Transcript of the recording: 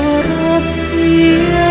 harap dia